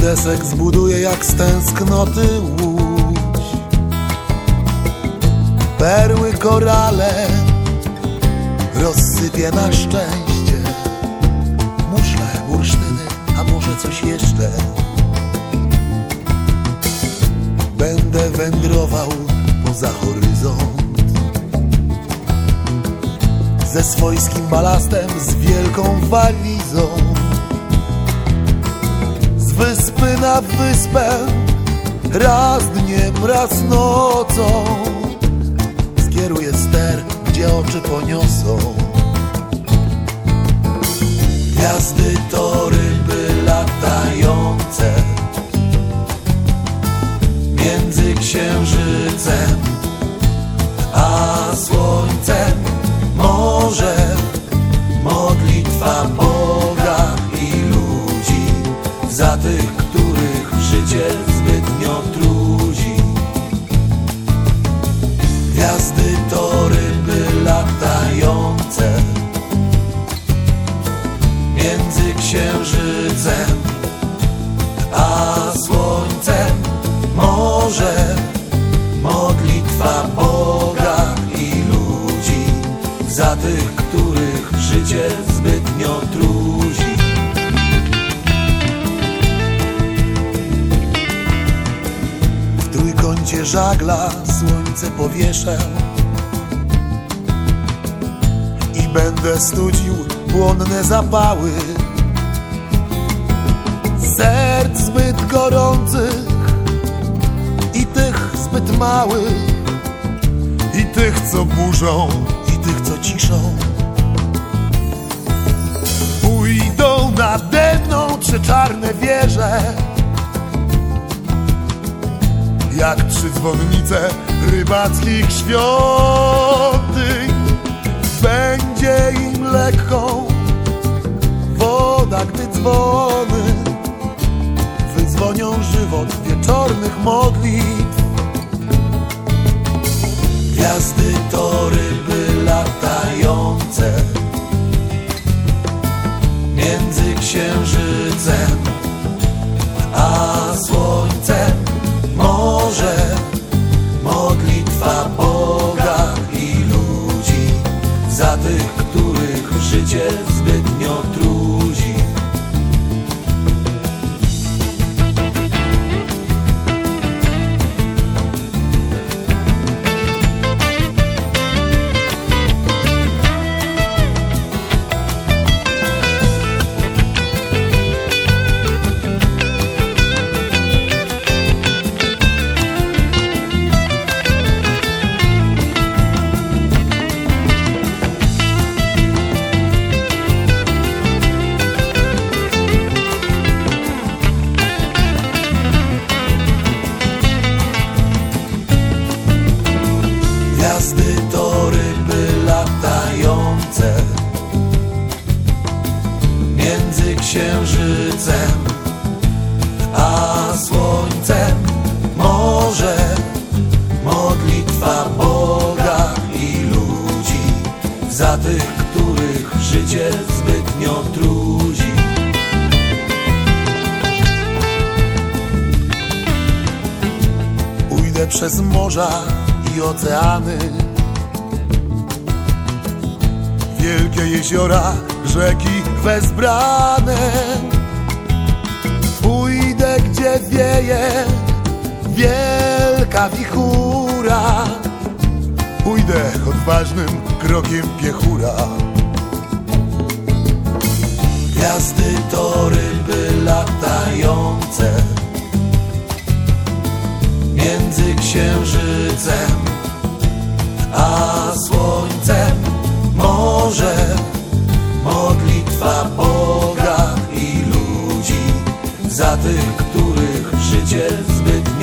desek zbuduję jak z tęsknoty łódź. Perły, korale rozsypię na szczęście. Muszle, bursztyny, a może coś jeszcze. Będę wędrował poza horyzont Ze swojskim balastem, z wielką walizą wyspy na wyspę, raz dniem, raz nocą. Skieruję ster, gdzie oczy poniosą. Gwiazdy to ryby latające między księżycem tych, których życie zbytnio trudzi. Gwiazdy to ryby latające między księżycem a słońcem może modlitwa Boga i ludzi za tych, których życie zbytnio trudzi. Trójkącie żagla słońce powieszę. I będę studził płonne zapały. Serc zbyt gorących i tych zbyt małych, i tych, co burzą, i tych, co ciszą. Pójdą nade mną trzy czarne wieże, jak trzy dzwonnice rybackich świątyń. Będzie im lekką woda, gdy dzwony wydzwonią żywot wieczornych modlitw. Gwiazdy to ryby których życie zbytnio trudzi. Pójdę przez morza i oceany. Wielkie jeziora, rzeki wezbrane. Pójdę gdzie wieje wielka wichura. Pójdę odważnym krokiem piechura Gwiazdy to ryby latające między księżycem a słońcem. Może modlitwa Boga i ludzi za tych, których życie zbyt